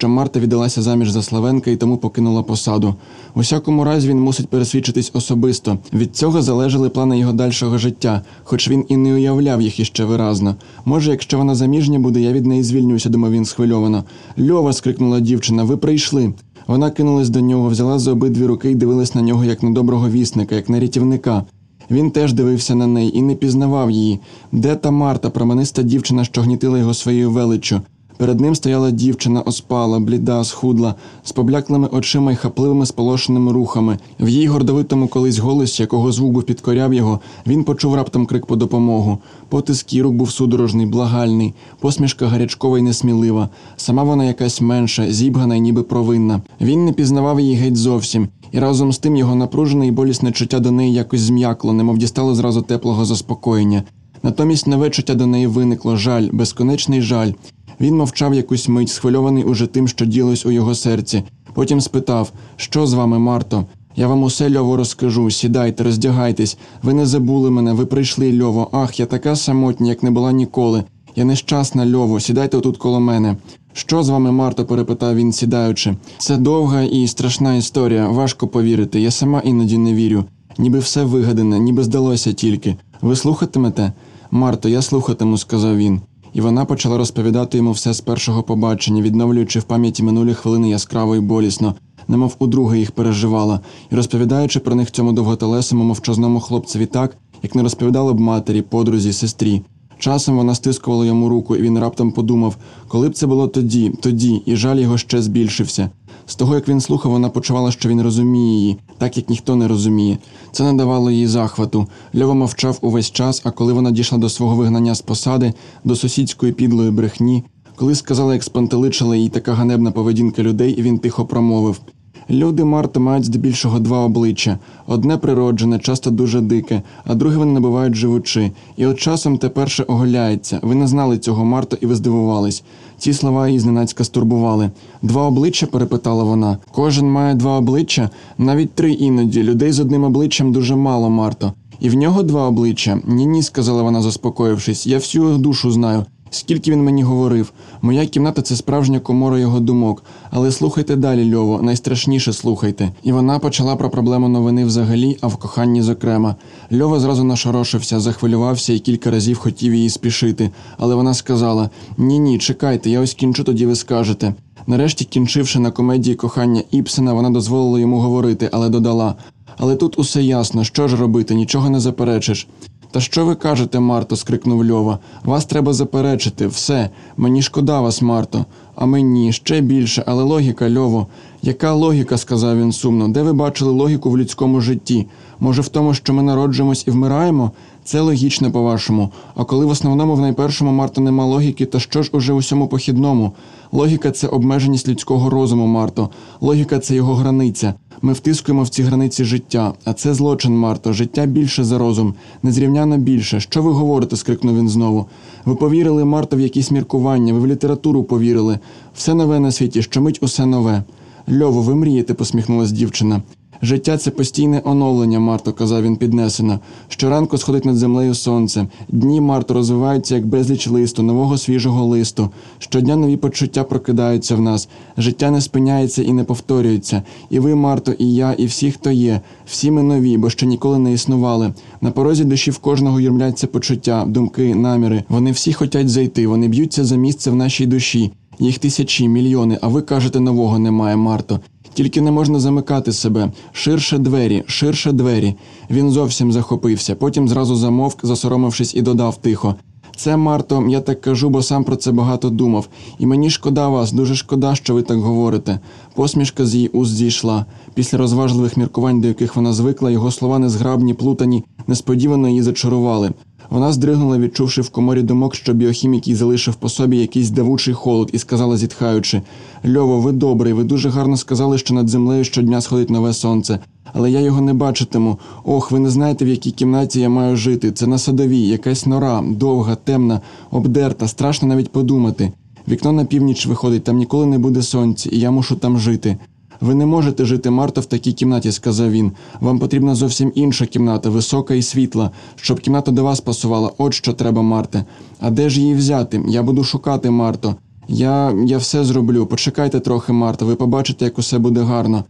що Марта віддалася заміж за Славенка і тому покинула посаду. У всякому разі він мусить пересвідчитись особисто. Від цього залежали плани його дальшого життя, хоч він і не уявляв їх іще виразно. Може, якщо вона заміжня буде, я від неї звільнюся, думав він схвильовано. Льова, скрикнула дівчина, ви прийшли. Вона кинулась до нього, взяла за обидві руки і дивилась на нього як на доброго вісника, як на рятівника. Він теж дивився на неї і не пізнавав її. Де та Марта, промениста дівчина, що гнітила його своєю величчю? Перед ним стояла дівчина, оспала, бліда, схудла, з побляклими очима й хапливими сполошеними рухами. В її гордовитому колись голосі, якого звук був підкоряв його, він почув раптом крик по допомогу. Потиск рук був судорожний, благальний, посмішка гарячкова й несмілива. Сама вона якась менша, зібгана й ніби провинна. Він не пізнавав її геть зовсім, і разом з тим його напружене і болісне чуття до неї якось зм'якло, немов дістало зразу теплого заспокоєння. Натомість нове чуття до неї виникло жаль, безконечний жаль. Він мовчав якусь мить, схвильований уже тим, що ділось у його серці. Потім спитав: Що з вами, Марто? Я вам усе льово розкажу. Сідайте, роздягайтесь. Ви не забули мене, ви прийшли, льово. Ах, я така самотня, як не була ніколи. Я нещасна, льово. Сідайте отут коло мене. Що з вами, Марто? перепитав він, сідаючи. Це довга і страшна історія. Важко повірити. Я сама іноді не вірю. Ніби все вигадане, ніби здалося тільки. Ви слухатимете? Марто, я слухатиму, сказав він. І вона почала розповідати йому все з першого побачення, відновлюючи в пам'яті минулі хвилини яскраво і болісно, немов удруге їх переживала, і розповідаючи про них цьому довготелесому мовчазному хлопцеві так, як не розповідала б матері, подрузі, сестрі. Часом вона стискувала йому руку, і він раптом подумав, коли б це було тоді, тоді, і жаль його ще збільшився. З того, як він слухав, вона почувала, що він розуміє її, так як ніхто не розуміє. Це не давало їй захвату. Льова мовчав увесь час, а коли вона дійшла до свого вигнання з посади, до сусідської підлої брехні, коли сказала, як спантеличила їй така ганебна поведінка людей, він тихо промовив. Люди Марта мають здебільшого два обличчя: одне природжене, часто дуже дике, а друге вони набувають живучи. І от часом те перше оголяється. Ви не знали цього, Марто, і ви здивувались. Ці слова її зненацька стурбували. Два обличчя? перепитала вона. Кожен має два обличчя, навіть три іноді. Людей з одним обличчям дуже мало, Марто. І в нього два обличчя? Ні, ні, сказала вона, заспокоївшись. Я всю душу знаю. Скільки він мені говорив, моя кімната це справжня комора його думок. Але слухайте далі, Льово, найстрашніше слухайте. І вона почала про проблему новини взагалі, а в коханні зокрема. Льова зразу нашорошився, захвилювався і кілька разів хотів її спішити. Але вона сказала: Ні, ні, чекайте, я ось кінчу, тоді ви скажете. Нарешті, кінчивши на комедії кохання Іпсена, вона дозволила йому говорити, але додала: Але тут усе ясно, що ж робити, нічого не заперечиш. Та що ви кажете, Марто? скрикнув Льова. Вас треба заперечити, все. Мені шкода вас, Марто. А мені ще більше, але логіка, Льово. Яка логіка? сказав він сумно. Де ви бачили логіку в людському житті? Може, в тому, що ми народжуємось і вмираємо? Це логічно, по-вашому. А коли в основному в найпершому Марто нема логіки, то що ж уже усьому похідному? Логіка це обмеженість людського розуму, Марто. Логіка це його границя. Ми втискуємо в ці границі життя, а це злочин, Марто. Життя більше за розум, незрівняно більше. Що ви говорите? скрикнув він знову. Ви повірили, Марто, в якісь міркування, ви в літературу повірили. Все нове на світі, щомить усе нове. Льово, ви мрієте, посміхнулась дівчина. Життя це постійне оновлення, Марто, казав він піднесено. Щоранку сходить над землею сонце. Дні Марто розвиваються як безліч листу, нового свіжого листу. Щодня нові почуття прокидаються в нас. Життя не спиняється і не повторюється. І ви, Марто, і я, і всі, хто є. Всі ми нові, бо ще ніколи не існували. На порозі душі в кожного юрмляться почуття, думки, наміри. Вони всі хочуть зайти, вони б'ються за місце в нашій душі. Їх тисячі, мільйони, а ви кажете, нового немає, Марто. Тільки не можна замикати себе. Ширше двері, ширше двері. Він зовсім захопився, потім зразу замовк, засоромившись, і додав тихо. Це, Марто, я так кажу, бо сам про це багато думав. І мені шкода вас, дуже шкода, що ви так говорите. Посмішка з її уст зійшла. Після розважливих міркувань, до яких вона звикла, його слова незграбні, плутані, несподівано її зачарували. Вона здригнула, відчувши в коморі думок, що біохімік їй залишив по собі якийсь давучий холод, і сказала, зітхаючи: Льово, ви добрий, ви дуже гарно сказали, що над землею щодня сходить нове сонце. Але я його не бачитиму. Ох, ви не знаєте, в якій кімнаті я маю жити. Це на садовій, якась нора, довга, темна, обдерта, страшно навіть подумати. Вікно на північ виходить, там ніколи не буде сонця, і я мушу там жити. Ви не можете жити, Марто, в такій кімнаті, сказав він. Вам потрібна зовсім інша кімната, висока і світла, щоб кімната до вас пасувала. От що треба, Марте. А де ж її взяти? Я буду шукати, Марто. Я, я все зроблю. Почекайте трохи, Марта, ви побачите, як усе буде гарно.